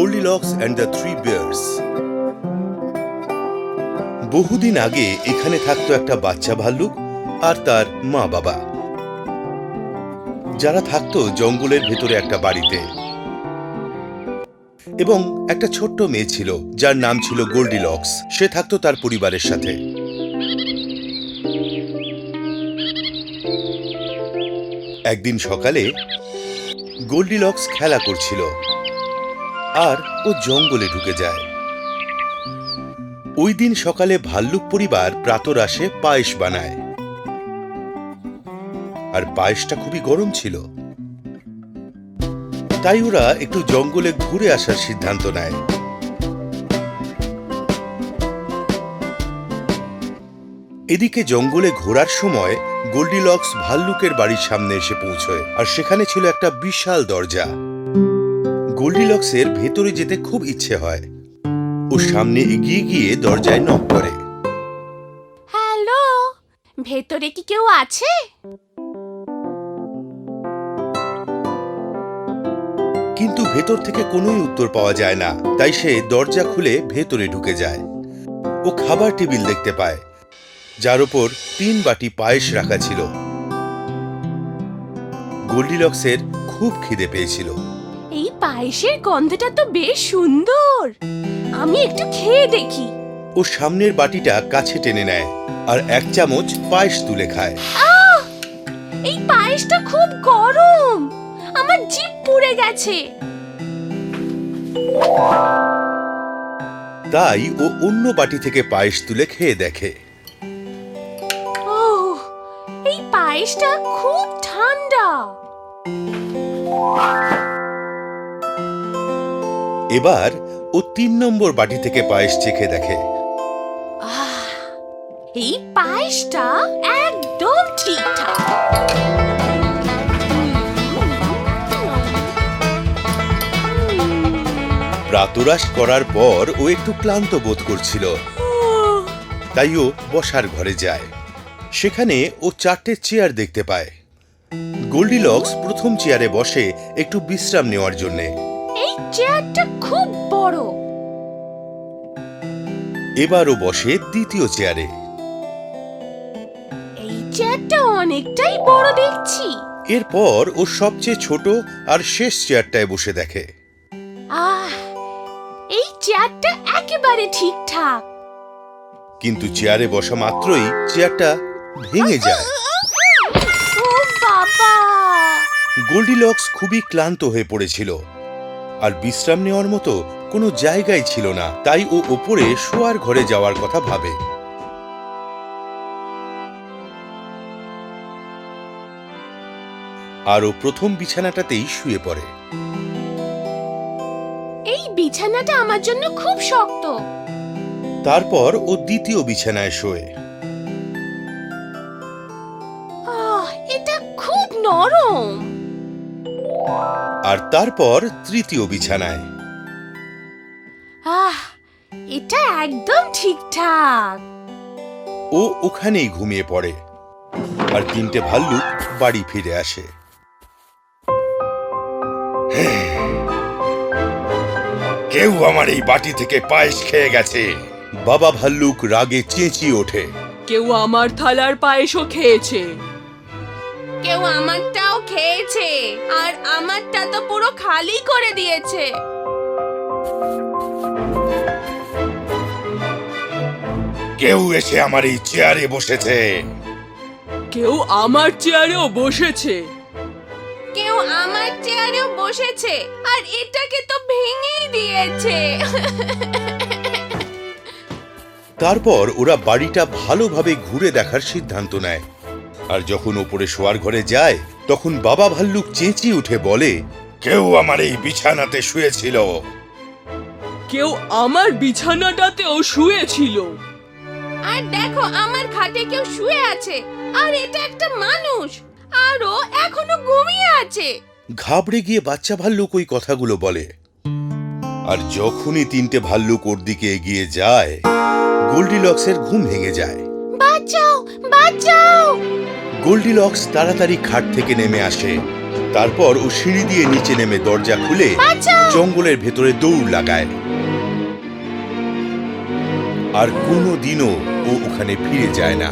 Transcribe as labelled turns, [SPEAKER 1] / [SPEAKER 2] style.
[SPEAKER 1] Goldilocks and the three bears বহুদিন আগে এখানে থাকতো একটা বাচ্চা ভাল্লুক আর তার মা বাবা। যারা থাকতো জঙ্গলের ভেতরে একটা বাড়িতে। এবং একটা ছোট্ট মেয়ে ছিল, যার নাম ছিল গোল্ডিলক্স সে থাকতো তার পরিবারের সাথে। একদিন সকালে গোল্ডিলক্স খেলা করছিল। আর ও জঙ্গলে ঢুকে যায়। ওই দিন সকালে ভাল্লুক পরিবার প্রাতরাশে পায়েস বানায়। আর পায়েসটা খুবই গরম ছিল। তাই ওরা একটু জঙ্গলে ঘুরে আসার সিদ্ধান্ত নেয়। এদিকে জঙ্গলে ঘোরার সময় গোল্ডিলক্স ভাল্লুকের বাড়ির সামনে এসে পৌঁছয়। আর সেখানে ছিল একটা বিশাল দরজা। গোল্ডিলক্সের ভেতরে যেতে খুব ইচ্ছে হয়। ও সামনে এগিয়ে গিয়ে দরজায় নক করে।
[SPEAKER 2] হ্যালো ভেতরে কি কেউ আছে?
[SPEAKER 1] কিন্তু ভেতর থেকে কোনোই উত্তর পাওয়া যায় না তাই সে দরজা খুলে ভেতরে ঢুকে যায়। ও খাবার টেবিল দেখতে পায় যার ওপর তিন বাটি পায়েস রাখা ছিল। গোল্ডিলক্সের খুব খিদে পেয়েছিল।
[SPEAKER 2] পায়েসের গন্ধটা তো বেশ সুন্দর। আমি একটু খেয়ে দেখি।
[SPEAKER 1] ও সামনের বাটিটা কাছে টেনে নেয় আর এক চামচ পায়েস তুলে খায়।
[SPEAKER 2] আহ! এই পায়েসটা খুব গরম। আমার জিভ পুড়ে গেছে।
[SPEAKER 1] তাই ও অন্য বাটি থেকে পায়েস তুলে খেয়ে দেখে।
[SPEAKER 2] ও এই পায়েসটা খুব ঠান্ডা।
[SPEAKER 1] এবার ও তিন নম্বর বাটি থেকে পায়েস চেখে দেখে।
[SPEAKER 2] এই পায়েসটা একদম ঠিকঠাক।
[SPEAKER 1] প্রাতরাশ করার পর ও একটু ক্লান্ত বোধ করছিল। তাই ও বসার ঘরে যায়। সেখানে ও চারটে চেয়ার দেখতে পায়। গোল্ডিলক্স প্রথম চেয়ারে বসে একটু বিশ্রাম নেওয়ার জন্যে।
[SPEAKER 2] এই চেয়ারটা খুব বড়।
[SPEAKER 1] এবারও বসে দ্বিতীয় চেয়ারে।
[SPEAKER 2] এই চেয়ারটা অনেকটাই বড় দেখছি।
[SPEAKER 1] এরপর ও সবচেয়ে ছোট আর শেষ চেয়ারটায় বসে দেখে।
[SPEAKER 2] আহ এই চেয়ারটা একেবারে ঠিকঠাক।
[SPEAKER 1] কিন্তু চেয়ারে বসা মাত্রই চেয়ারটা ভেঙে যায়। গোল্ডিলক্স খুবই ক্লান্ত হয়ে পড়েছিল। আর বিশ্রাম নেওয়ার মতো কোনো জায়গায় ছিল না। তাই ও ওপরে শোয়ার ঘরে যাওয়ার কথা ভাবে। আর ও প্রথম বিছানাটাতেই শুয়ে পড়ে।
[SPEAKER 2] এই বিছানাটা আমার জন্য খুব শক্ত।
[SPEAKER 1] তারপর ও দ্বিতীয় বিছানায় শোয়ে।
[SPEAKER 2] এটা খুব নরম।
[SPEAKER 1] আর তারপর তৃতীয় বিছানায়।
[SPEAKER 2] আহ এটা একদম ঠিকঠাক।
[SPEAKER 1] ও ওখানেই ঘুমিয়ে পড়ে। আর তিনটে ভাল্লুক বাড়ি ফিরে আসে। কেউ আমার এই বাটি থেকে পায়েস খেয়ে গেছে। বাবা ভাল্লুক রাগে চেঁচিয়ে ওঠে।
[SPEAKER 3] কেউ আমার থালার পায়েসও খেয়েছে।
[SPEAKER 2] কেউ আমারটাও খেয়েছে আর আমারটা তো পুরো খালি করে দিয়েছে।
[SPEAKER 1] কেউ এসে আমার এই চেয়ারে বসেছে।
[SPEAKER 3] কেউ আমার চেয়ারেও বসেছে।
[SPEAKER 2] কেউ আমার চেয়ারেও বসেছে আর এটাকে তো ভেঙেই দিয়েছে।
[SPEAKER 1] তারপর ওরা বাড়িটা ভালোভাবে ঘুরে দেখার সিদ্ধান্ত নেয়। আর যখন ওপরে শোয়ার ঘরে যায় তখন বাবা ভাল্লুক চেঁচিয়ে উঠে বলে কেউ আমার এই বিছানাতে শুয়েছিল?
[SPEAKER 3] কেউ আমার বিছানাটাতেও শুয়েছিল।
[SPEAKER 2] আর দেখো আমার খাটে কেউ শুয়ে আছে আর এটা একটা মানুষ আর ও এখনও ঘুমিয়ে আছে।
[SPEAKER 1] ঘাবড়ে গিয়ে বাচ্চা ভাল্লুক ওই কথাগুলো বলে। আর যখনই তিনটে ভাল্লুক ওর দিকে এগিয়ে যায় গোল্ডিলক্সের ঘুম ভেঙে যায়।
[SPEAKER 2] বাঁচাও বাঁচাও!
[SPEAKER 1] গোল্ডিলক্স তাড়াতাড়ি খাট থেকে নেমে আসে। তারপর ও সিঁড়ি দিয়ে নিচে নেমে দরজা খুলে জঙ্গলের ভেতরে দৌড় লাগায়। আর কোনো দিনও ও ওখানে ফিরে যায় না।